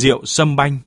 rượu sâm banh.